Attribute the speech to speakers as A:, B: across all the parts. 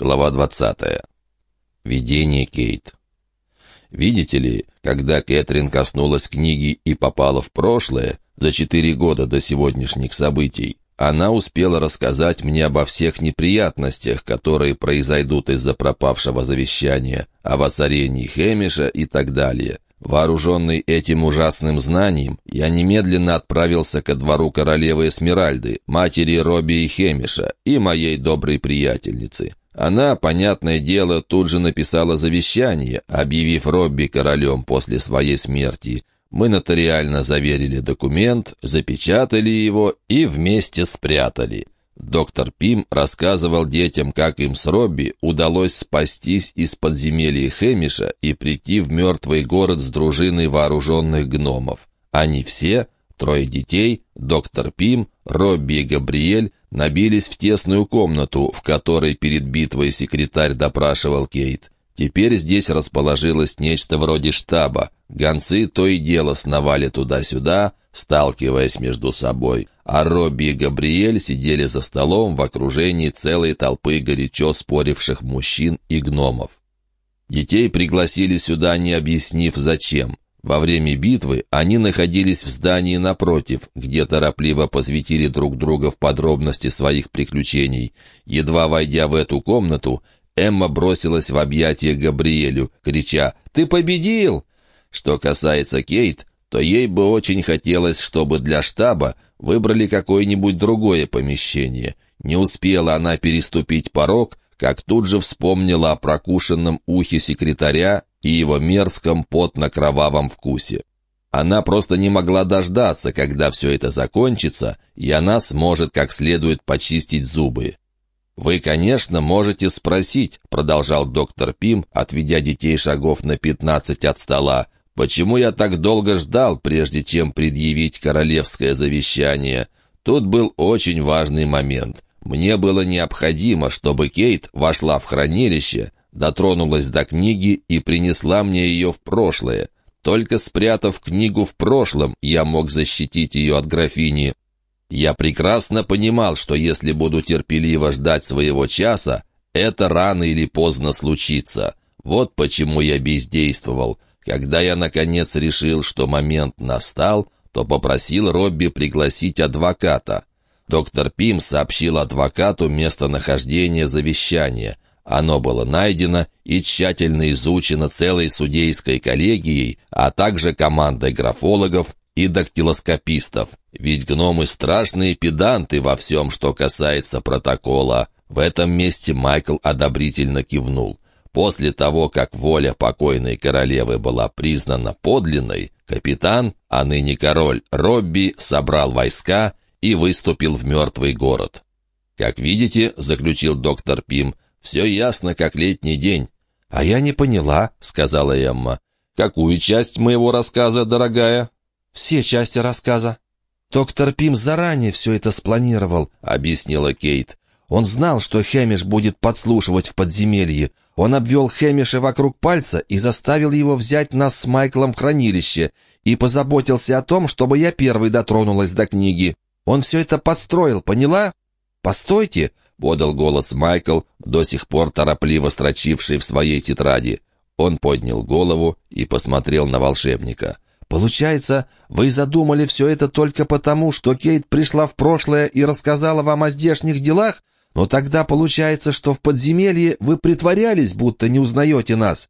A: Глава 20. Видение Кейт. Видите ли, когда Кэтрин коснулась книги и попала в прошлое, за четыре года до сегодняшних событий, она успела рассказать мне обо всех неприятностях, которые произойдут из-за пропавшего завещания, о воцарении Хемиша и так далее. Вооруженный этим ужасным знанием, я немедленно отправился ко двору королевы Эсмеральды, матери Робби и Хемиша и моей доброй приятельницы. Она, понятное дело, тут же написала завещание, объявив Робби королем после своей смерти. Мы нотариально заверили документ, запечатали его и вместе спрятали. Доктор Пим рассказывал детям, как им с Робби удалось спастись из подземелья Хемиша и прийти в мертвый город с дружиной вооруженных гномов. Они все, трое детей, доктор Пим, Робби и Габриэль, набились в тесную комнату, в которой перед битвой секретарь допрашивал Кейт. Теперь здесь расположилось нечто вроде штаба. Гонцы то и дело сновали туда-сюда, сталкиваясь между собой, а Робби и Габриэль сидели за столом в окружении целой толпы горячо споривших мужчин и гномов. Детей пригласили сюда, не объяснив зачем. Во время битвы они находились в здании напротив, где торопливо посвятили друг друга в подробности своих приключений. Едва войдя в эту комнату, Эмма бросилась в объятия Габриэлю, крича «Ты победил!». Что касается Кейт, то ей бы очень хотелось, чтобы для штаба выбрали какое-нибудь другое помещение. Не успела она переступить порог, как тут же вспомнила о прокушенном ухе секретаря и его мерзком потно-кровавом вкусе. Она просто не могла дождаться, когда все это закончится, и она сможет как следует почистить зубы. «Вы, конечно, можете спросить», — продолжал доктор Пим, отведя детей шагов на пятнадцать от стола, «почему я так долго ждал, прежде чем предъявить королевское завещание? Тут был очень важный момент. Мне было необходимо, чтобы Кейт вошла в хранилище, дотронулась до книги и принесла мне ее в прошлое. Только спрятав книгу в прошлом, я мог защитить ее от графини. Я прекрасно понимал, что если буду терпеливо ждать своего часа, это рано или поздно случится. Вот почему я бездействовал. Когда я, наконец, решил, что момент настал, то попросил Робби пригласить адвоката. Доктор Пим сообщил адвокату местонахождение завещания — оно было найдено и тщательно изучено целой судейской коллегией, а также командой графологов и дактилоскопистов. Ведь гномы страшные педанты во всем, что касается протокола. В этом месте Майкл одобрительно кивнул. После того, как воля покойной королевы была признана подлинной, капитан, а ныне король Робби, собрал войска и выступил в мертвый город. «Как видите», — заключил доктор Пим, все ясно, как летний день». «А я не поняла», — сказала Эмма. «Какую часть моего рассказа, дорогая?» «Все части рассказа». «Доктор Пим заранее все это спланировал», — объяснила Кейт. «Он знал, что Хэмиш будет подслушивать в подземелье. Он обвел Хэмиша вокруг пальца и заставил его взять нас с Майклом в хранилище и позаботился о том, чтобы я первой дотронулась до книги. Он все это подстроил, поняла?» «Постойте!» — подал голос Майкл, до сих пор торопливо строчивший в своей тетради. Он поднял голову и посмотрел на волшебника. «Получается, вы задумали все это только потому, что Кейт пришла в прошлое и рассказала вам о здешних делах? Но тогда получается, что в подземелье вы притворялись, будто не узнаете нас».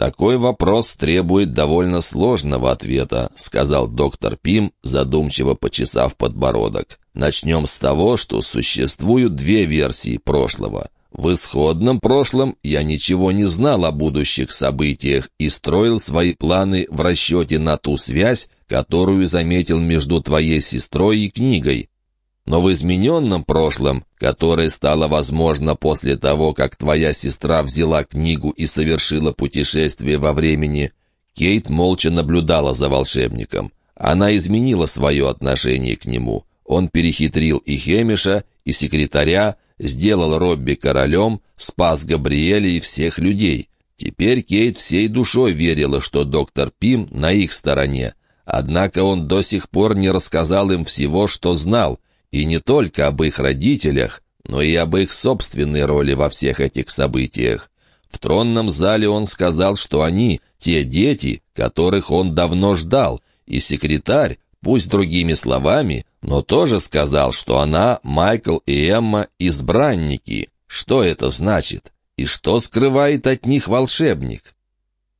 A: «Такой вопрос требует довольно сложного ответа», — сказал доктор Пим, задумчиво почесав подбородок. «Начнем с того, что существуют две версии прошлого. В исходном прошлом я ничего не знал о будущих событиях и строил свои планы в расчете на ту связь, которую заметил между твоей сестрой и книгой. Но в измененном прошлом, которое стало возможно после того, как твоя сестра взяла книгу и совершила путешествие во времени, Кейт молча наблюдала за волшебником. Она изменила свое отношение к нему. Он перехитрил и Хемиша, и секретаря, сделал Робби королем, спас Габриэля и всех людей. Теперь Кейт всей душой верила, что доктор Пим на их стороне. Однако он до сих пор не рассказал им всего, что знал — и не только об их родителях, но и об их собственной роли во всех этих событиях. В тронном зале он сказал, что они — те дети, которых он давно ждал, и секретарь, пусть другими словами, но тоже сказал, что она, Майкл и Эмма — избранники. Что это значит? И что скрывает от них волшебник?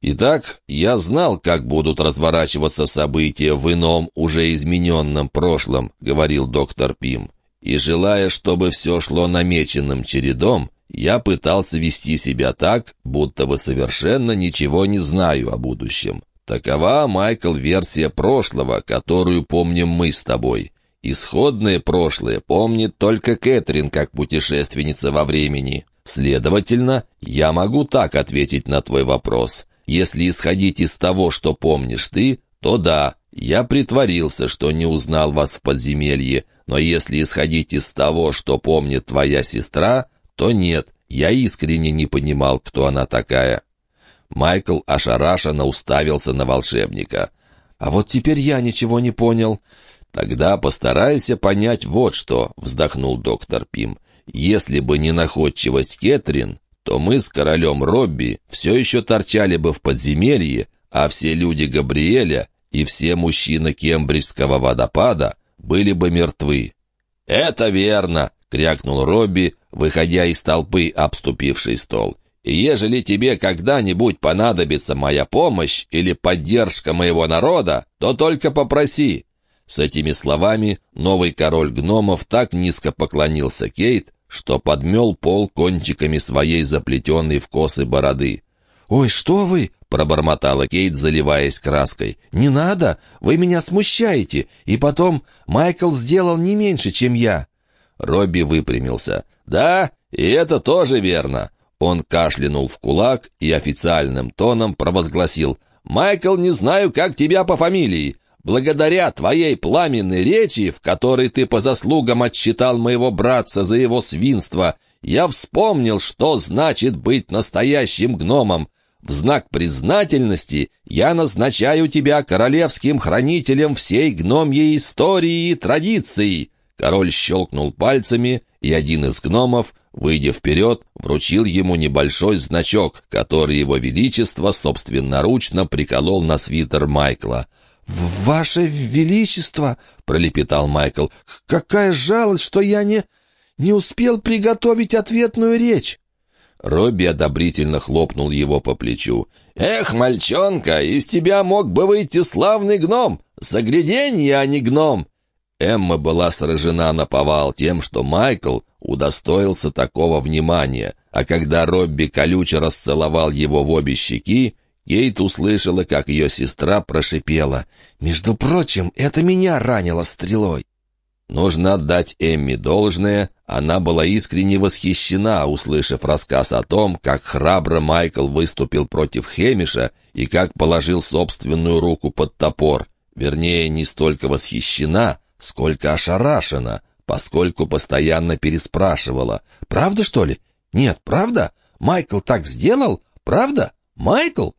A: Итак, я знал, как будут разворачиваться события в ином, уже измененном прошлом, говорил доктор Пим. И желая, чтобы все шло намеченным чередом, я пытался вести себя так, будто бы совершенно ничего не знаю о будущем. Такова, Майкл, версия прошлого, которую помним мы с тобой. Исходное прошлое помнит только Кэтрин как путешественница во времени. Следовательно, я могу так ответить на твой вопрос. Если исходить из того, что помнишь ты, то да, я притворился, что не узнал вас в подземелье, но если исходить из того, что помнит твоя сестра, то нет, я искренне не понимал, кто она такая». Майкл ошарашенно уставился на волшебника. «А вот теперь я ничего не понял». «Тогда постарайся понять вот что», — вздохнул доктор Пим. «Если бы не находчивость Кэтрин, то мы с королем Робби все еще торчали бы в подземелье, а все люди Габриэля и все мужчины Кембриджского водопада были бы мертвы. «Это верно!» — крякнул Робби, выходя из толпы, обступившей стол. «И ежели тебе когда-нибудь понадобится моя помощь или поддержка моего народа, то только попроси». С этими словами новый король гномов так низко поклонился Кейт, что подмел пол кончиками своей заплетенной в косы бороды. «Ой, что вы!» — пробормотала Кейт, заливаясь краской. «Не надо! Вы меня смущаете! И потом, Майкл сделал не меньше, чем я!» Робби выпрямился. «Да, и это тоже верно!» Он кашлянул в кулак и официальным тоном провозгласил. «Майкл, не знаю, как тебя по фамилии. Благодаря твоей пламенной речи, в которой ты по заслугам отчитал моего братца за его свинство, я вспомнил, что значит быть настоящим гномом. В знак признательности я назначаю тебя королевским хранителем всей гномьей истории и традиции». Король щелкнул пальцами, и один из гномов, выйдя вперед, вручил ему небольшой значок, который его величество собственноручно приколол на свитер Майкла — «Ваше Величество!» — пролепетал Майкл. «Какая жалость, что я не... не успел приготовить ответную речь!» Робби одобрительно хлопнул его по плечу. «Эх, мальчонка, из тебя мог бы выйти славный гном! Загляденье, а не гном!» Эмма была сражена на повал тем, что Майкл удостоился такого внимания, а когда Робби колюче расцеловал его в обе щеки, Кейт услышала, как ее сестра прошипела. «Между прочим, это меня ранило стрелой». Нужно отдать Эмми должное, она была искренне восхищена, услышав рассказ о том, как храбро Майкл выступил против Хемиша и как положил собственную руку под топор. Вернее, не столько восхищена, сколько ошарашена, поскольку постоянно переспрашивала. «Правда, что ли? Нет, правда? Майкл так сделал? Правда? Майкл?»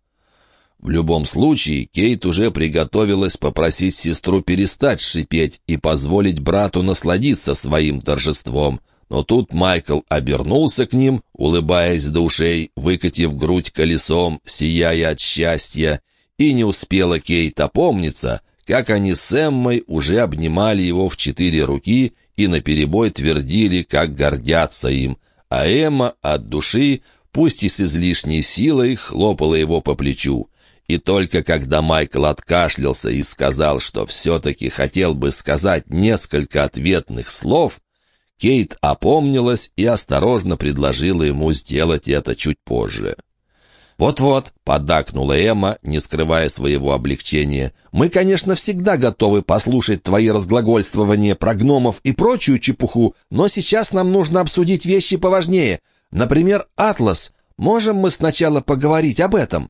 A: В любом случае, Кейт уже приготовилась попросить сестру перестать шипеть и позволить брату насладиться своим торжеством. Но тут Майкл обернулся к ним, улыбаясь до выкатив грудь колесом, сияя от счастья, и не успела Кейт опомниться, как они с Эммой уже обнимали его в четыре руки и наперебой твердили, как гордятся им, а Эмма от души, пусть и с излишней силой, хлопала его по плечу. И только когда Майкл откашлялся и сказал, что все-таки хотел бы сказать несколько ответных слов, Кейт опомнилась и осторожно предложила ему сделать это чуть позже. «Вот-вот», — поддакнула Эмма, не скрывая своего облегчения, «мы, конечно, всегда готовы послушать твои разглагольствования про гномов и прочую чепуху, но сейчас нам нужно обсудить вещи поважнее. Например, «Атлас». Можем мы сначала поговорить об этом?»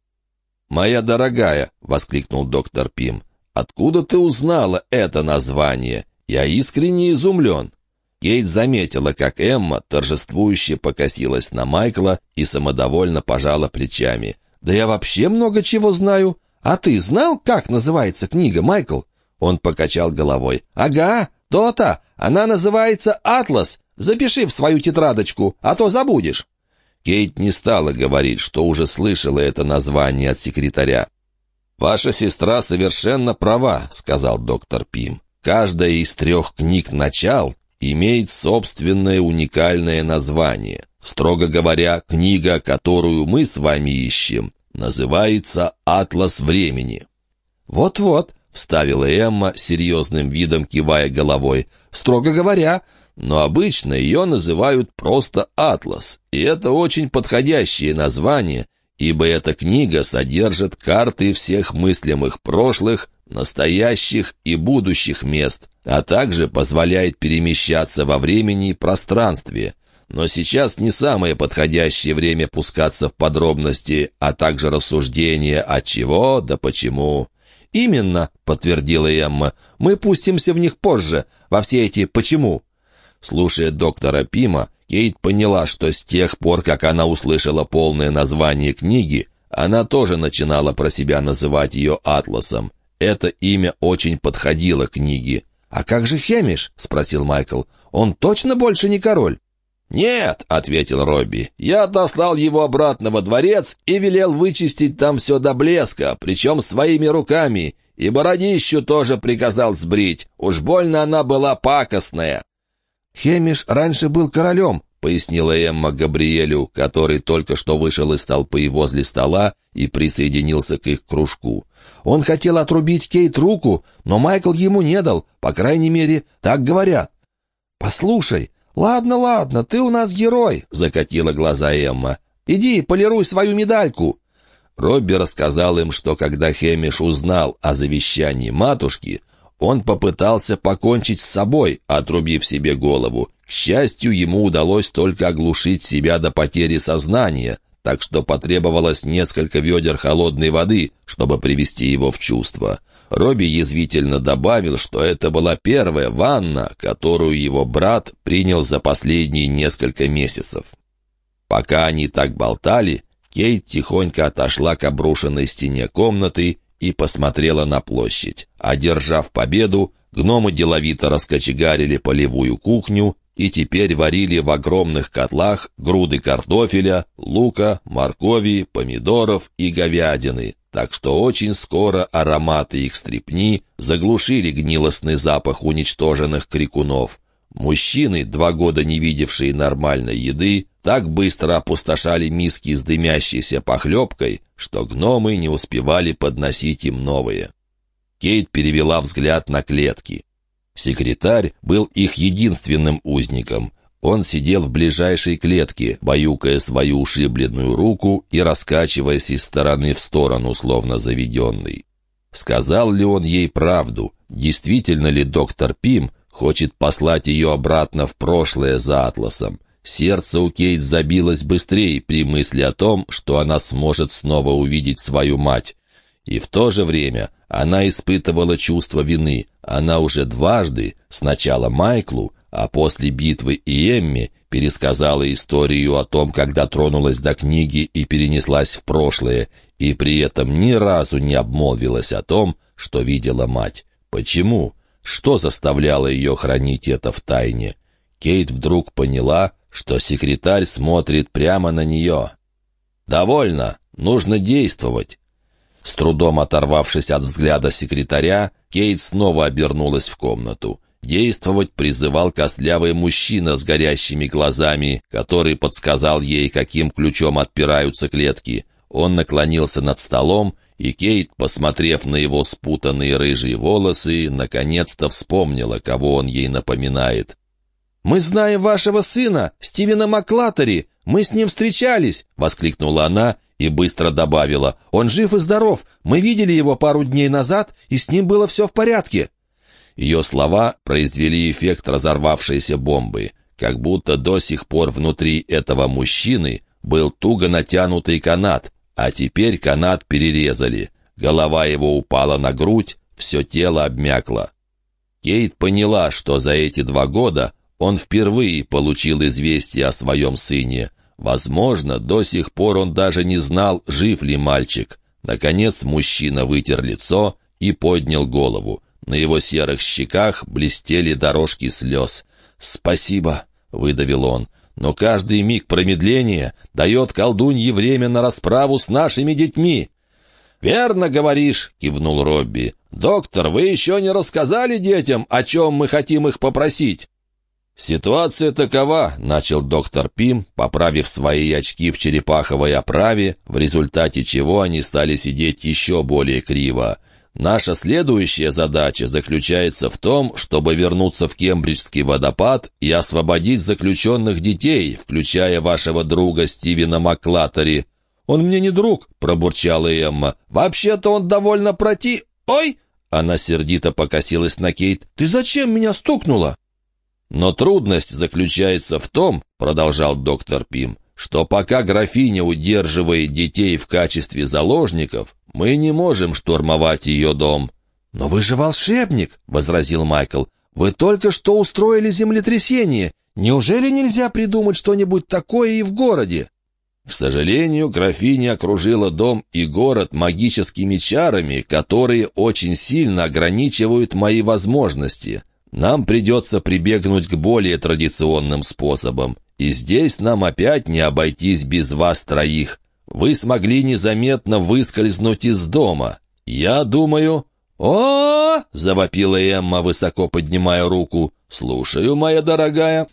A: «Моя дорогая!» — воскликнул доктор Пим. «Откуда ты узнала это название? Я искренне изумлен». Кейт заметила, как Эмма торжествующе покосилась на Майкла и самодовольно пожала плечами. «Да я вообще много чего знаю. А ты знал, как называется книга, Майкл?» Он покачал головой. «Ага, то-то. Она называется «Атлас».
B: Запиши в свою тетрадочку, а то забудешь».
A: Кейт не стала говорить, что уже слышала это название от секретаря. «Ваша сестра совершенно права», — сказал доктор Пим. «Каждая из трех книг «Начал» имеет собственное уникальное название. Строго говоря, книга, которую мы с вами ищем, называется «Атлас времени».
B: «Вот-вот», — вставила Эмма, серьезным видом кивая головой. «Строго говоря,
A: но обычно ее называют просто «Атлас», и это очень подходящее название, ибо эта книга содержит карты всех мыслимых прошлых, настоящих и будущих мест, а также позволяет перемещаться во времени и пространстве. Но сейчас не самое подходящее время пускаться в подробности, а также рассуждения от чего да почему.
B: «Именно», — подтвердила Эмма, — «мы пустимся в них позже, во все эти «почему».
A: Слушая доктора Пима, Кейт поняла, что с тех пор, как она услышала полное название книги, она тоже начинала про себя называть ее «Атласом». Это имя очень подходило книге.
B: «А как же Хемиш?» — спросил Майкл. «Он точно больше не король?»
A: «Нет», — ответил Робби, — «я отослал его обратно во дворец и велел вычистить там все до блеска, причем своими руками, и бородищу тоже приказал сбрить, уж больно она была пакостная».
B: «Хемиш раньше был королем», — пояснила Эмма Габриэлю, который только что вышел из толпы возле стола и присоединился к их кружку. «Он хотел отрубить Кейт руку, но Майкл ему не дал, по крайней мере, так говорят». «Послушай, ладно, ладно, ты у нас герой», — закатила глаза Эмма. «Иди, полируй свою медальку».
A: Робби рассказал им, что когда Хемиш узнал о завещании матушки, он попытался покончить с собой, отрубив себе голову. К счастью, ему удалось только оглушить себя до потери сознания, так что потребовалось несколько ведер холодной воды, чтобы привести его в чувство. Робби язвительно добавил, что это была первая ванна, которую его брат принял за последние несколько месяцев. Пока они так болтали, Кейт тихонько отошла к обрушенной стене комнаты и посмотрела на площадь. Одержав победу, гномы деловито раскочегарили полевую кухню и теперь варили в огромных котлах груды картофеля, лука, моркови, помидоров и говядины, так что очень скоро ароматы их стрепни заглушили гнилостный запах уничтоженных крикунов. Мужчины, два года не видевшие нормальной еды, так быстро опустошали миски с дымящейся похлебкой, что гномы не успевали подносить им новые. Кейт перевела взгляд на клетки. Секретарь был их единственным узником. Он сидел в ближайшей клетке, баюкая свою ушибленную руку и раскачиваясь из стороны в сторону, словно заведенный. Сказал ли он ей правду? Действительно ли доктор Пим хочет послать ее обратно в прошлое за Атласом? Сердце у Кейт забилось быстрее при мысли о том, что она сможет снова увидеть свою мать. И в то же время она испытывала чувство вины. Она уже дважды, сначала Майклу, а после битвы и Эмме, пересказала историю о том, когда тронулась до книги и перенеслась в прошлое, и при этом ни разу не обмолвилась о том, что видела мать. Почему? Что заставляло ее хранить это в тайне? Кейт вдруг поняла, что секретарь смотрит прямо на нее. «Довольно, нужно действовать». С трудом оторвавшись от взгляда секретаря, Кейт снова обернулась в комнату. Действовать призывал костлявый мужчина с горящими глазами, который подсказал ей, каким ключом отпираются клетки. Он наклонился над столом, и Кейт, посмотрев на его спутанные рыжие волосы, наконец-то вспомнила, кого он ей напоминает.
B: «Мы знаем вашего сына, Стивена Маклатери. Мы с ним встречались!» — воскликнула она и быстро добавила. «Он жив и здоров. Мы видели его пару дней назад, и с ним было все в порядке».
A: Ее слова произвели эффект разорвавшейся бомбы, как будто до сих пор внутри этого мужчины был туго натянутый канат, а теперь канат перерезали. Голова его упала на грудь, все тело обмякло. Кейт поняла, что за эти два года он впервые получил известие о своем сыне. Возможно, до сих пор он даже не знал, жив ли мальчик. Наконец мужчина вытер лицо и поднял голову. На его серых щеках блестели дорожки слез. «Спасибо! — выдавил он. «Но каждый миг промедления дает колдунье время на расправу с нашими детьми». «Верно говоришь», — кивнул Робби. «Доктор, вы еще не рассказали детям, о чем мы хотим их попросить?» «Ситуация такова», — начал доктор Пим, поправив свои очки в черепаховой оправе, в результате чего они стали сидеть еще более криво. «Наша следующая задача заключается в том, чтобы вернуться в Кембриджский водопад и освободить заключенных детей, включая вашего друга Стивена Маклатери». «Он мне не друг», — пробурчала Эмма. «Вообще-то он довольно проти...» «Ой!» Она сердито покосилась на Кейт. «Ты зачем меня стукнула?» «Но трудность заключается в том, — продолжал доктор Пим, — что пока графиня удерживает детей в качестве заложников, мы не можем штурмовать ее дом». «Но вы же волшебник!» — возразил Майкл. «Вы только что устроили землетрясение. Неужели нельзя придумать что-нибудь такое и в городе?» К сожалению, графиня окружила дом и город магическими чарами, которые очень сильно ограничивают мои возможности. Нам придется прибегнуть к более традиционным способам. И здесь нам опять не обойтись без вас троих. Вы смогли незаметно выскользнуть из дома. Я думаю...» «О!», завопила Эмма, высоко поднимая руку. «Слушаю, моя дорогая».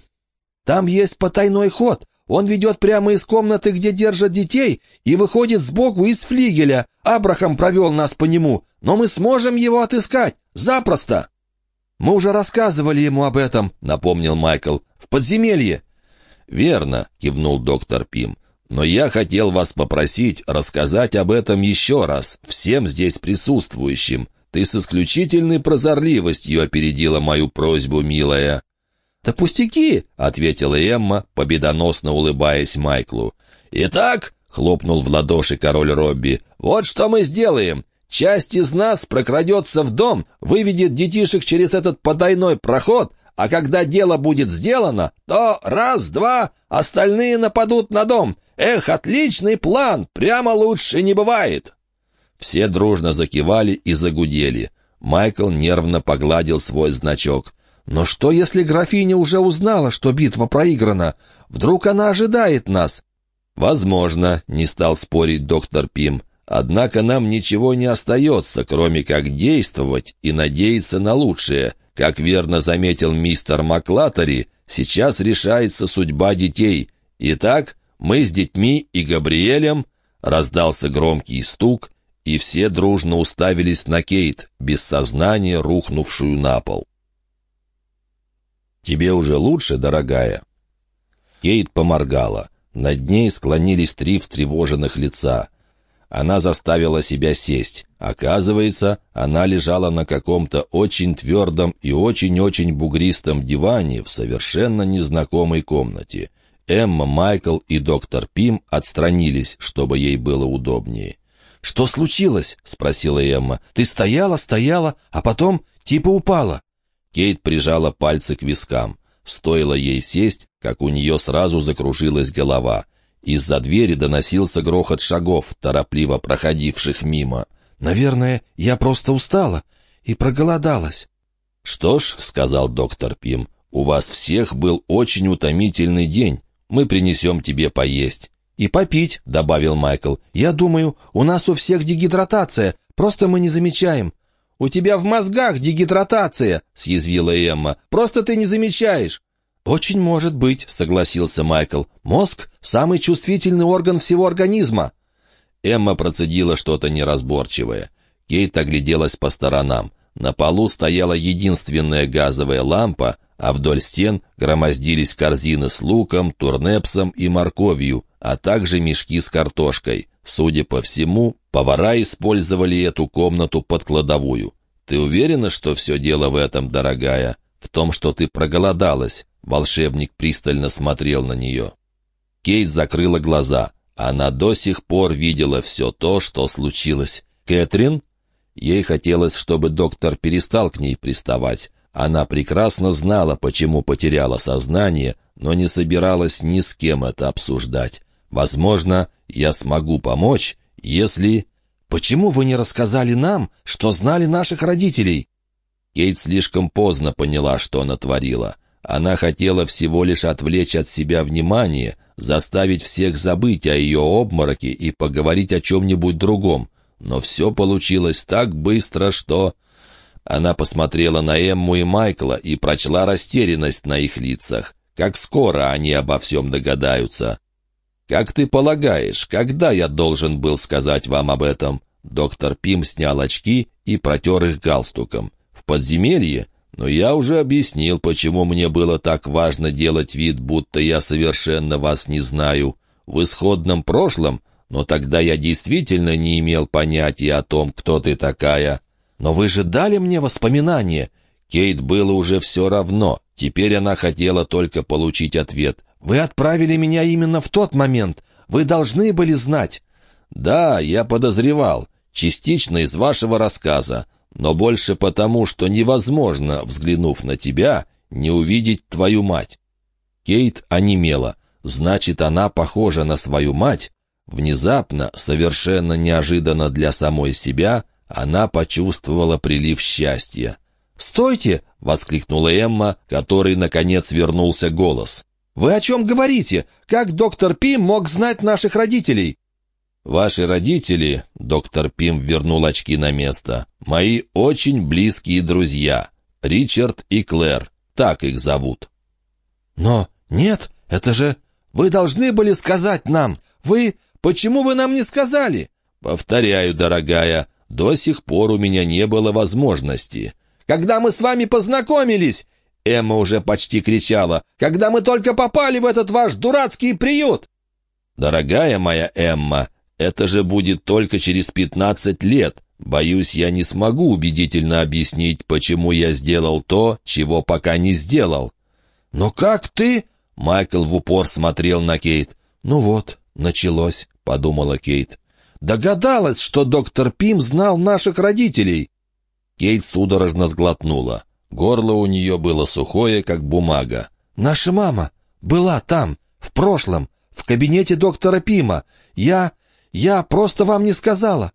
B: «Там есть потайной ход. Он ведет прямо из комнаты, где держат детей, и выходит сбоку из флигеля. Абрахам провел нас по нему, но мы сможем его отыскать. Запросто!» «Мы уже рассказывали ему об этом», — напомнил Майкл. «В подземелье».
A: «Верно», — кивнул доктор Пим. «Но я хотел вас попросить рассказать об этом еще раз, всем здесь присутствующим. Ты с исключительной прозорливостью опередила мою просьбу, милая».
B: «Да пустяки!» — ответила Эмма, победоносно улыбаясь Майклу.
A: «Итак», — хлопнул в ладоши король Робби, — «вот что мы сделаем. Часть из нас прокрадется в дом, выведет детишек через этот потайной проход, а когда дело будет сделано, то раз-два остальные нападут на дом. Эх, отличный план, прямо лучше не бывает!» Все дружно закивали и загудели. Майкл нервно погладил свой значок.
B: «Но что, если графиня уже узнала, что битва проиграна? Вдруг она ожидает нас?»
A: «Возможно», — не стал спорить доктор Пим. Однако нам ничего не остается, кроме как действовать и надеяться на лучшее. Как верно заметил мистер Маклатери, сейчас решается судьба детей. Итак, мы с детьми и Габриэлем раздался громкий стук, и все дружно уставились на Кейт, без сознания рухнувшую на пол. «Тебе уже лучше, дорогая?» Кейт поморгала. Над ней склонились три встревоженных лица — она заставила себя сесть. Оказывается, она лежала на каком-то очень твердом и очень-очень бугристом диване в совершенно незнакомой комнате. Эмма, Майкл и доктор Пим отстранились, чтобы ей было удобнее.
B: «Что случилось?» — спросила Эмма. «Ты стояла, стояла, а потом типа упала».
A: Кейт прижала пальцы к вискам. Стоило ей сесть, как у нее сразу закружилась голова — из-за двери доносился грохот шагов, торопливо проходивших мимо.
B: «Наверное, я просто устала и проголодалась».
A: «Что ж», — сказал доктор Пим, — «у вас всех был очень утомительный день. Мы принесем тебе поесть».
B: «И попить», — добавил Майкл. «Я думаю, у нас у всех дегидратация, просто мы не замечаем». «У тебя в мозгах дегидратация», — съязвила Эмма. «Просто ты не замечаешь». «Очень может быть», — согласился Майкл. «Мозг — самый чувствительный орган всего организма».
A: Эмма процедила что-то неразборчивое. Кейт огляделась по сторонам. На полу стояла единственная газовая лампа, а вдоль стен громоздились корзины с луком, турнепсом и морковью, а также мешки с картошкой. Судя по всему, повара использовали эту комнату под кладовую. «Ты уверена, что все дело в этом, дорогая? В том, что ты проголодалась?» Волшебник пристально смотрел на нее. Кейт закрыла глаза. Она до сих пор видела все то, что случилось. «Кэтрин?» Ей хотелось, чтобы доктор перестал к ней приставать. Она прекрасно знала, почему потеряла сознание, но не собиралась ни с кем это обсуждать. «Возможно, я смогу помочь, если...»
B: «Почему вы не рассказали нам, что знали наших родителей?»
A: Кейт слишком поздно поняла, что она творила. Она хотела всего лишь отвлечь от себя внимание, заставить всех забыть о ее обмороке и поговорить о чем-нибудь другом. Но все получилось так быстро, что... Она посмотрела на Эмму и Майкла и прочла растерянность на их лицах. Как скоро они обо всем догадаются. «Как ты полагаешь, когда я должен был сказать вам об этом?» Доктор Пим снял очки и протер их галстуком. «В подземелье? Но я уже объяснил, почему мне было так важно делать вид, будто я совершенно вас не знаю. В исходном прошлом, но тогда я действительно не имел понятия о том, кто ты такая. Но вы же дали мне воспоминания. Кейт было уже все равно. Теперь она хотела только получить ответ. Вы отправили меня именно в тот момент. Вы должны были знать. Да, я подозревал. Частично из вашего рассказа но больше потому, что невозможно, взглянув на тебя, не увидеть твою мать. Кейт онемела. Значит, она похожа на свою мать? Внезапно, совершенно неожиданно для самой себя, она почувствовала прилив счастья. «Стойте!» — воскликнула Эмма, который, наконец, вернулся голос. «Вы о чем говорите? Как доктор Пим мог знать наших родителей?» «Ваши родители», — доктор Пим вернул очки на место, — «мои очень близкие друзья, Ричард и Клэр, так их зовут». «Но нет, это же... Вы должны были сказать нам. Вы... Почему вы нам не сказали?» «Повторяю, дорогая, до сих пор у меня не было возможности». «Когда мы с вами познакомились!» Эмма уже почти кричала. «Когда мы только попали в этот ваш дурацкий приют!» «Дорогая моя Эмма, это же будет только через пятнадцать лет. Боюсь, я не смогу убедительно объяснить, почему я сделал то, чего пока не сделал». «Но как ты?» — Майкл в упор смотрел на Кейт. «Ну вот, началось», — подумала Кейт. «Догадалась, что доктор Пим знал наших родителей». Кейт судорожно сглотнула. Горло у нее было сухое, как бумага. «Наша мама была там, в прошлом, в кабинете доктора Пима. Я... Я просто вам не сказала».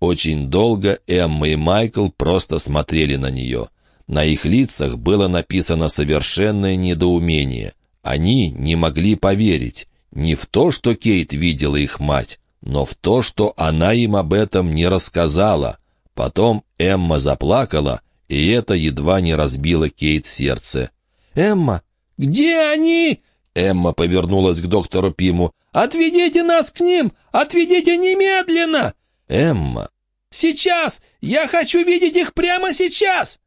A: Очень долго Эмма и Майкл просто смотрели на нее. На их лицах было написано совершенное недоумение. Они не могли поверить не в то, что Кейт видела их мать, но в то, что она им об этом не рассказала. Потом Эмма заплакала, и это едва не разбило Кейт сердце. «Эмма, где они?» Эмма повернулась к доктору Пиму. «Отведите нас к ним! Отведите немедленно!» «Эмма!» «Сейчас! Я хочу видеть их прямо сейчас!»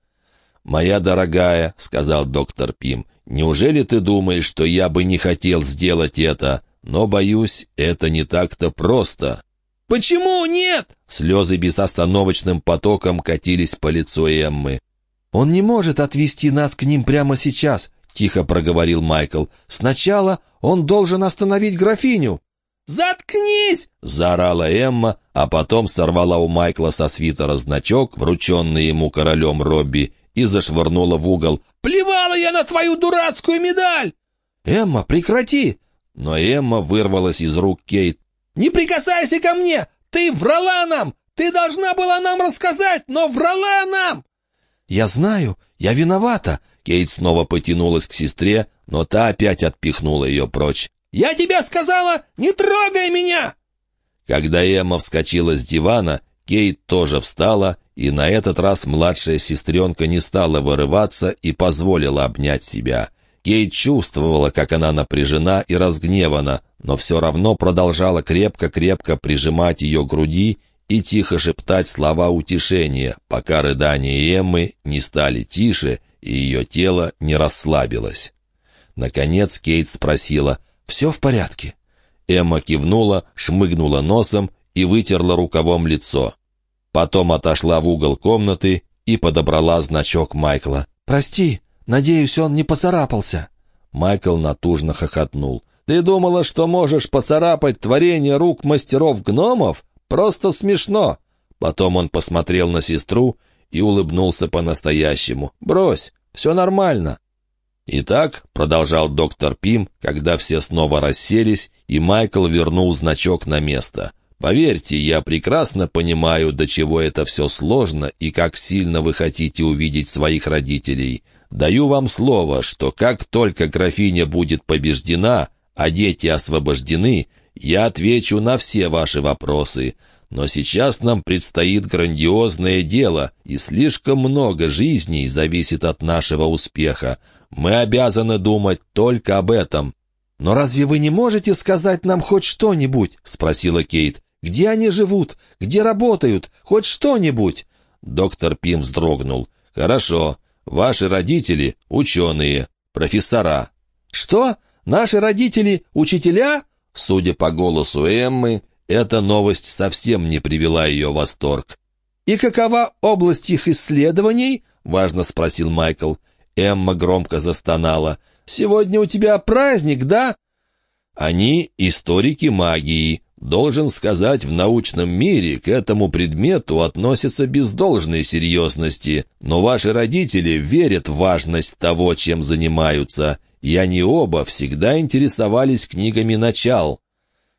A: «Моя дорогая», — сказал доктор Пим, — «неужели ты думаешь, что я бы не хотел сделать это? Но, боюсь, это не так-то просто». «Почему нет?» Слезы безостановочным потоком катились по лицу Эммы. «Он не может отвести нас к ним прямо сейчас. — тихо проговорил Майкл. «Сначала он должен остановить графиню». «Заткнись!» — заорала Эмма, а потом сорвала у Майкла со свитера значок, врученный ему королем Робби, и зашвырнула в угол. «Плевала я на твою дурацкую медаль!» «Эмма, прекрати!» Но Эмма вырвалась из рук Кейт. «Не прикасайся ко мне! Ты врала нам! Ты должна была нам рассказать, но врала нам!» «Я знаю, я виновата. Кейт снова потянулась к сестре, но та опять отпихнула ее прочь. «Я тебе сказала, не трогай меня!» Когда Эмма вскочила с дивана, Кейт тоже встала, и на этот раз младшая сестренка не стала вырываться и позволила обнять себя. Кейт чувствовала, как она напряжена и разгневана, но все равно продолжала крепко-крепко прижимать ее груди и тихо шептать слова утешения, пока рыдания Эммы не стали тише, и ее тело не расслабилось. Наконец Кейт спросила, «Все в порядке?» Эмма кивнула, шмыгнула носом и вытерла рукавом лицо. Потом отошла в угол комнаты и подобрала значок Майкла. «Прости, надеюсь, он не поцарапался». Майкл натужно хохотнул. «Ты думала, что можешь поцарапать творение рук мастеров-гномов? Просто смешно!» Потом он посмотрел на сестру и улыбнулся по-настоящему. «Брось, все нормально». «Итак», — продолжал доктор Пим, когда все снова расселись, и Майкл вернул значок на место. «Поверьте, я прекрасно понимаю, до чего это все сложно и как сильно вы хотите увидеть своих родителей. Даю вам слово, что как только графиня будет побеждена, а дети освобождены, я отвечу на все ваши вопросы. Но сейчас нам предстоит грандиозное дело, и слишком много жизней зависит от нашего успеха. Мы обязаны думать только об этом».
B: «Но разве вы не можете сказать нам хоть что-нибудь?» — спросила Кейт. «Где они живут? Где работают? Хоть что-нибудь?»
A: Доктор Пим вздрогнул. «Хорошо. Ваши родители — ученые, профессора».
B: «Что? Наши родители — учителя?»
A: Судя по голосу Эммы, эта новость совсем не привела ее в восторг.
B: «И какова область их исследований?» — важно спросил Майкл.
A: Эмма громко застонала.
B: «Сегодня у тебя праздник, да?»
A: «Они историки магии. Должен сказать, в научном мире к этому предмету относятся без должной серьезности, но ваши родители верят в важность того, чем занимаются, и они оба всегда интересовались книгами начал.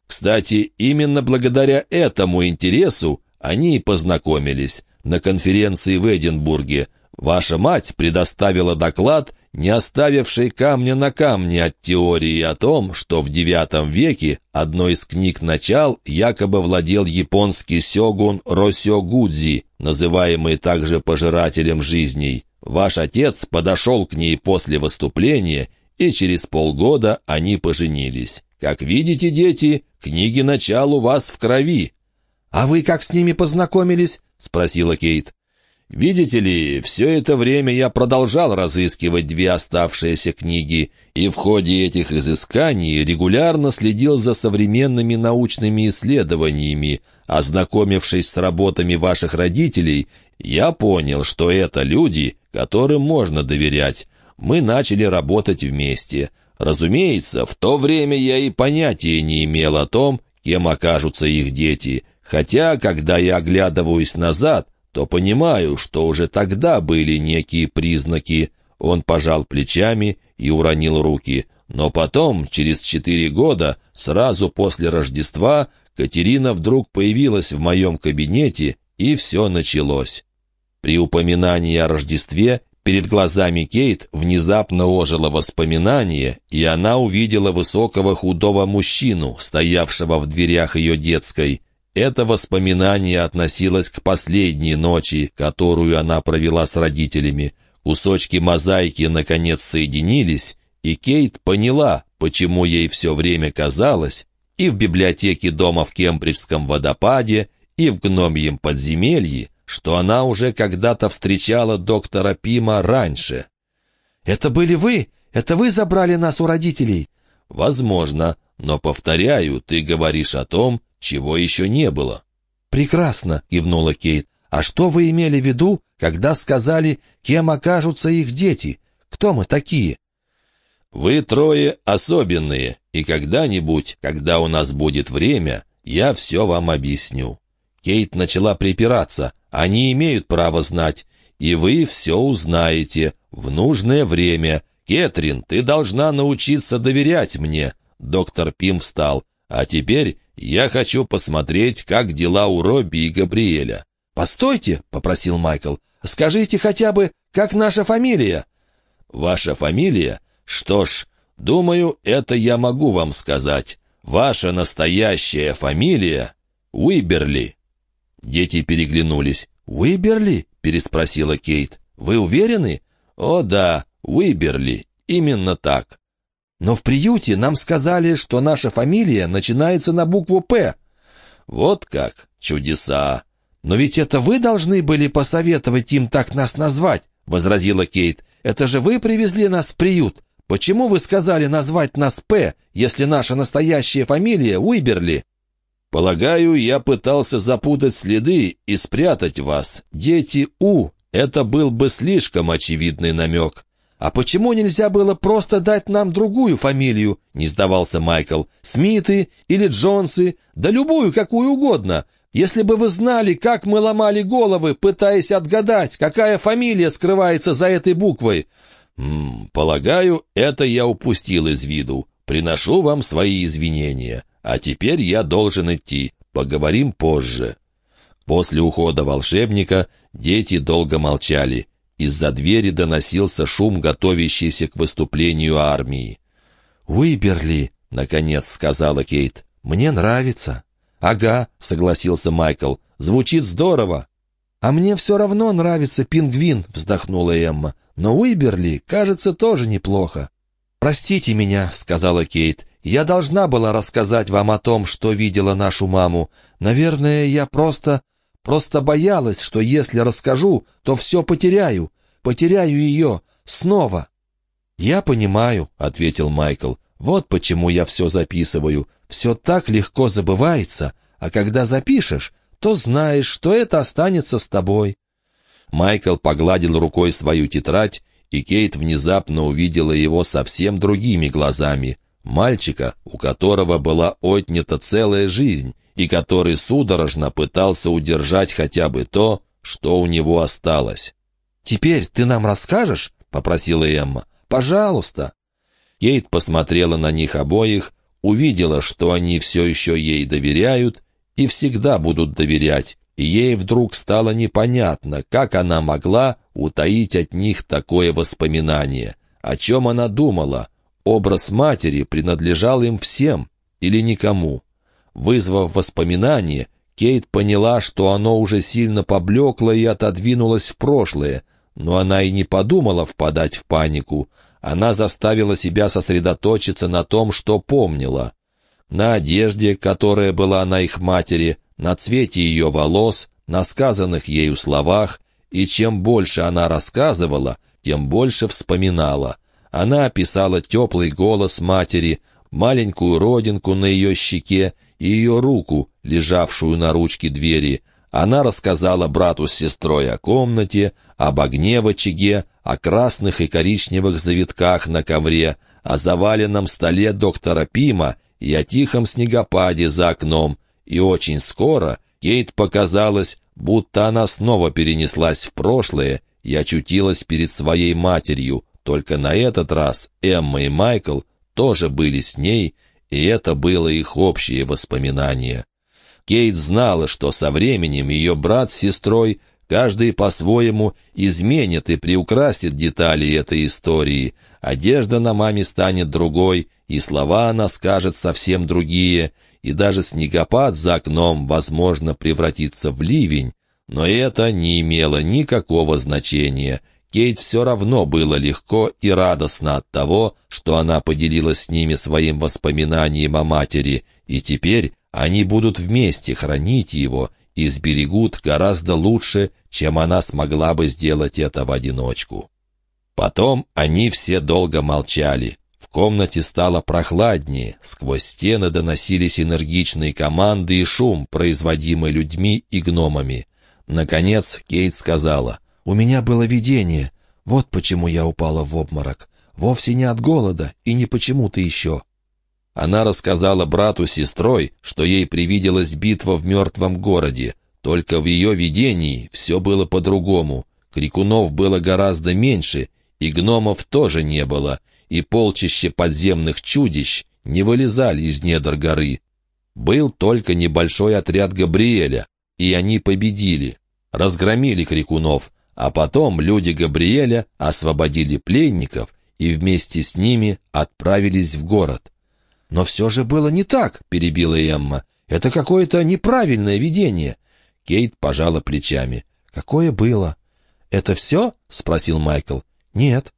A: Кстати, именно благодаря этому интересу они и познакомились на конференции в Эдинбурге. Ваша мать предоставила доклад, не оставивший камня на камне от теории о том, что в IX веке одной из книг начал якобы владел японский сёгун Росёгудзи, называемый также пожирателем жизней. Ваш отец подошел к ней после выступления и через полгода они поженились. Как видите, дети, книги начал у вас в крови».
B: «А вы как с ними познакомились?» — спросила Кейт.
A: «Видите ли, все это время я продолжал разыскивать две оставшиеся книги, и в ходе этих изысканий регулярно следил за современными научными исследованиями. Ознакомившись с работами ваших родителей, я понял, что это люди, которым можно доверять мы начали работать вместе. Разумеется, в то время я и понятия не имел о том, кем окажутся их дети, хотя, когда я оглядываюсь назад, то понимаю, что уже тогда были некие признаки. Он пожал плечами и уронил руки. Но потом, через четыре года, сразу после Рождества, Катерина вдруг появилась в моем кабинете, и все началось. При упоминании о Рождестве Перед глазами Кейт внезапно ожило воспоминание, и она увидела высокого худого мужчину, стоявшего в дверях ее детской. Это воспоминание относилось к последней ночи, которую она провела с родителями. Кусочки мозаики наконец соединились, и Кейт поняла, почему ей все время казалось, и в библиотеке дома в Кембриджском водопаде, и в гномьем подземелье, что она уже когда-то встречала доктора Пима раньше.
B: «Это были вы? Это вы забрали нас у родителей?»
A: «Возможно, но, повторяю, ты говоришь о том, чего еще не было».
B: «Прекрасно», — кивнула Кейт. «А что вы имели в виду, когда сказали, кем окажутся их дети? Кто мы такие?»
A: «Вы трое особенные, и когда-нибудь, когда у нас будет время, я все вам объясню». Кейт начала припираться. Они имеют право знать, и вы все узнаете в нужное время. Кэтрин, ты должна научиться доверять мне». Доктор Пим встал. «А теперь я хочу посмотреть, как дела у Робби и Габриэля».
B: «Постойте», — попросил Майкл, — «скажите хотя бы, как наша фамилия?»
A: «Ваша фамилия? Что ж, думаю, это я могу вам сказать. Ваша настоящая фамилия — Уиберли». Дети переглянулись.
B: «Уиберли?» — переспросила Кейт. «Вы уверены?»
A: «О да, Уиберли. Именно так».
B: «Но в приюте нам сказали, что наша фамилия начинается на букву «П».
A: «Вот как! Чудеса!»
B: «Но ведь это вы должны были посоветовать им так нас назвать», — возразила Кейт. «Это же вы привезли нас в приют. Почему вы сказали назвать нас П, если наша настоящая фамилия Уиберли?»
A: Полагаю, я пытался запутать следы и спрятать вас. Дети У — это был бы слишком очевидный намек.
B: «А почему нельзя было просто дать нам другую фамилию?» — не сдавался Майкл. «Смиты или Джонсы, да любую, какую угодно. Если бы вы знали, как мы ломали головы, пытаясь отгадать, какая фамилия скрывается за этой буквой».
A: «М -м, «Полагаю, это я упустил из виду. Приношу вам свои извинения». А теперь я должен идти. Поговорим позже». После ухода волшебника дети долго молчали. Из-за двери доносился шум, готовящийся к выступлению армии.
B: «Уиберли», — наконец сказала Кейт, — «мне нравится».
A: «Ага», — согласился Майкл, — «звучит здорово».
B: «А мне все равно нравится пингвин», — вздохнула Эмма. «Но Уиберли, кажется, тоже неплохо». «Простите меня», — сказала Кейт. «Я должна была рассказать вам о том, что видела нашу маму. Наверное, я просто... просто боялась, что если расскажу, то все потеряю. Потеряю ее. Снова». «Я понимаю», — ответил Майкл. «Вот почему я все записываю. Все так легко забывается, а когда запишешь, то знаешь, что это останется с тобой».
A: Майкл погладил рукой свою тетрадь и Кейт внезапно увидела его совсем другими глазами. Мальчика, у которого была отнята целая жизнь, и который судорожно пытался удержать хотя бы то, что у него осталось.
B: «Теперь ты нам расскажешь?» — попросила Эмма. «Пожалуйста».
A: Кейт посмотрела на них обоих, увидела, что они все еще ей доверяют и всегда будут доверять, и ей вдруг стало непонятно, как она могла утаить от них такое воспоминание. О чем она думала? Образ матери принадлежал им всем или никому? Вызвав воспоминание, Кейт поняла, что оно уже сильно поблекло и отодвинулось в прошлое, но она и не подумала впадать в панику. Она заставила себя сосредоточиться на том, что помнила. На одежде, которая была на их матери, на цвете ее волос, на сказанных ею словах, и чем больше она рассказывала, тем больше вспоминала. Она описала теплый голос матери, маленькую родинку на ее щеке и ее руку, лежавшую на ручке двери. Она рассказала брату с сестрой о комнате, об огне в очаге, о красных и коричневых завитках на ковре, о заваленном столе доктора Пима и о тихом снегопаде за окном, и очень скоро Кейт показалось, будто она снова перенеслась в прошлое и очутилась перед своей матерью, только на этот раз Эмма и Майкл тоже были с ней, и это было их общее воспоминание. Кейт знала, что со временем ее брат с сестрой каждый по-своему изменит и приукрасит детали этой истории. Одежда на маме станет другой, и слова она скажет совсем другие, и даже снегопад за окном, возможно, превратится в ливень, но это не имело никакого значения. Кейт все равно было легко и радостно от того, что она поделилась с ними своим воспоминанием о матери, и теперь они будут вместе хранить его и сберегут гораздо лучше, чем она смогла бы сделать это в одиночку. Потом они все долго молчали. В комнате стало прохладнее, сквозь стены доносились энергичные команды и шум, производимый людьми и гномами. Наконец Кейт сказала, «У меня было видение. Вот почему я упала в обморок. Вовсе не от голода и не почему-то еще». Она рассказала брату с сестрой, что ей привиделась битва в мертвом городе. Только в ее видении все было по-другому. Крикунов было гораздо меньше, и гномов тоже не было — и полчище подземных чудищ не вылезали из недр горы. Был только небольшой отряд Габриэля, и они победили, разгромили крикунов, а потом люди Габриэля освободили пленников и вместе с ними отправились в город. «Но все же было не так», — перебила Эмма. «Это какое-то неправильное видение». Кейт пожала плечами. «Какое было?» «Это все?» — спросил Майкл. «Нет».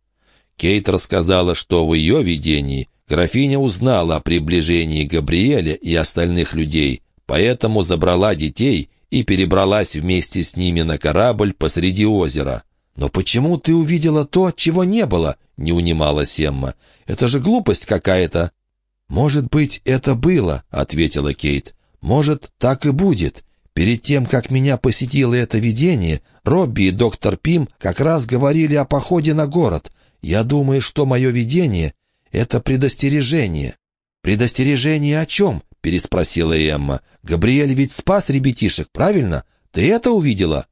A: Кейт рассказала, что в ее видении графиня узнала о приближении Габриэля и остальных людей, поэтому забрала детей и перебралась вместе с ними на корабль посреди озера. «Но почему ты увидела то, чего не было?» — не унималась Эмма. «Это же глупость какая-то». «Может быть, это было», — ответила Кейт. «Может, так и будет. Перед тем, как меня посетило это видение, Робби и доктор Пим как раз говорили о походе на город. Я думаю, что мое видение — это предостережение». «Предостережение о чем?» — переспросила Эмма. «Габриэль ведь спас ребятишек, правильно? Ты это увидела?»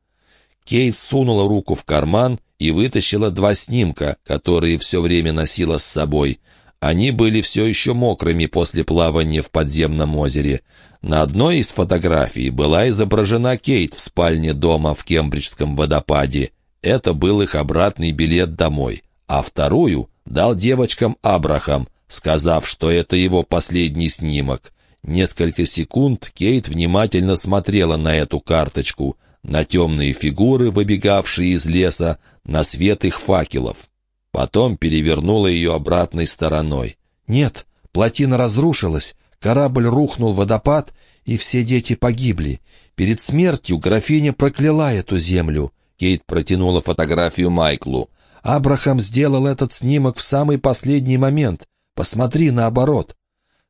A: Кейт сунула руку в карман и вытащила два снимка, которые все время носила с собой. Они были все еще мокрыми после плавания в подземном озере. На одной из фотографий была изображена Кейт в спальне дома в Кембриджском водопаде. Это был их обратный билет домой, а вторую дал девочкам Абрахам, сказав, что это его последний снимок. Несколько секунд Кейт внимательно смотрела на эту карточку, на темные фигуры, выбегавшие из леса, на свет их факелов. Потом перевернула ее обратной стороной.
B: «Нет, плотина разрушилась, корабль рухнул в водопад, и все дети погибли. Перед смертью графиня прокляла эту землю».
A: Кейт протянула фотографию Майклу.
B: «Абрахам сделал этот снимок в самый последний момент. Посмотри наоборот».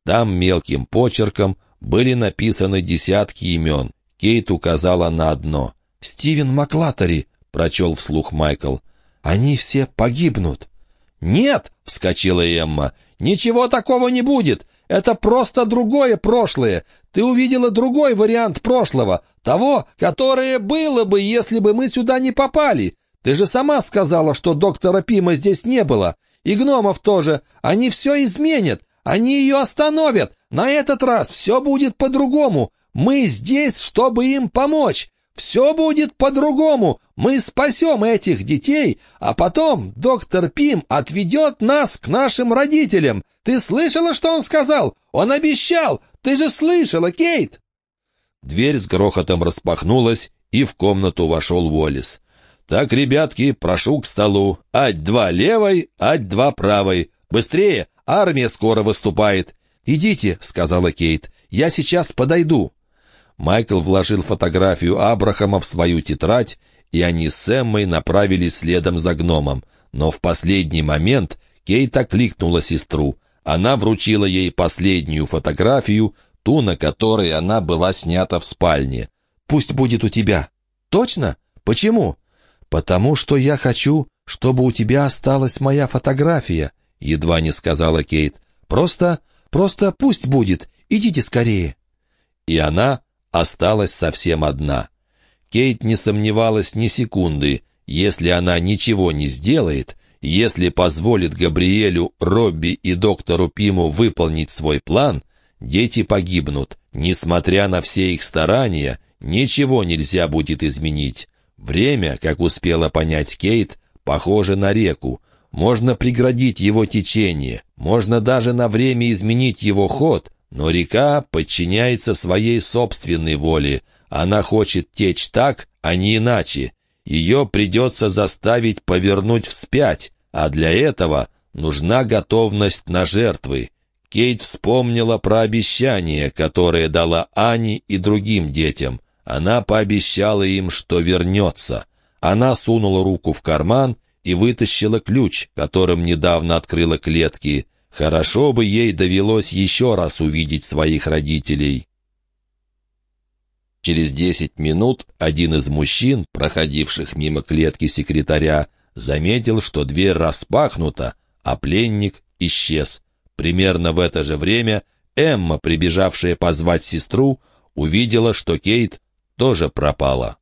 A: Там мелким почерком были написаны десятки имен. Кейт указала на одно.
B: «Стивен Маклатери», — прочел вслух Майкл. «Они все погибнут».
A: «Нет!» — вскочила Эмма. «Ничего такого не будет! Это просто другое прошлое. Ты увидела другой вариант прошлого, того, которое было бы, если бы мы сюда не попали. Ты же сама сказала, что доктора Пима здесь не было. И гномов тоже. Они все изменят. Они ее остановят. На этот раз все будет по-другому. Мы здесь, чтобы им помочь. Все будет по-другому. Мы спасем этих детей, а потом доктор Пим отведет нас к нашим родителям. Ты слышала, что он сказал? Он обещал. Ты же слышала, Кейт!» Дверь с грохотом распахнулась, и в комнату вошел Уоллес. «Так, ребятки, прошу к столу. Ать-два левой, ать-два правой. Быстрее, армия скоро выступает».
B: «Идите», — сказала Кейт, — «я сейчас подойду».
A: Майкл вложил фотографию Абрахама в свою тетрадь, и они с Эммой направились следом за гномом. Но в последний момент Кейт окликнула сестру. Она вручила ей последнюю фотографию, ту, на которой она была снята в спальне.
B: «Пусть будет у тебя». «Точно? Почему?» «Потому что я хочу, чтобы у тебя осталась моя фотография», — едва не сказала Кейт. «Просто, просто пусть будет. Идите скорее».
A: И она осталась совсем одна. Кейт не сомневалась ни секунды. Если она ничего не сделает, если позволит Габриэлю, Робби и доктору Пиму выполнить свой план, дети погибнут. Несмотря на все их старания, ничего нельзя будет изменить. Время, как успела понять Кейт, похоже на реку. Можно преградить его течение, можно даже на время изменить его ход, но река подчиняется своей собственной воле. Она хочет течь так, а не иначе. Ее придется заставить повернуть вспять, а для этого нужна готовность на жертвы. Кейт вспомнила про обещание, которое дала Ане и другим детям. Она пообещала им, что вернется. Она сунула руку в карман и вытащила ключ, которым недавно открыла клетки. Хорошо бы ей довелось еще раз увидеть своих родителей. Через десять минут один из мужчин, проходивших мимо клетки секретаря, заметил, что дверь распахнута, а пленник исчез. Примерно в это же время Эмма, прибежавшая позвать сестру, увидела, что Кейт тоже пропала.